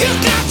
You got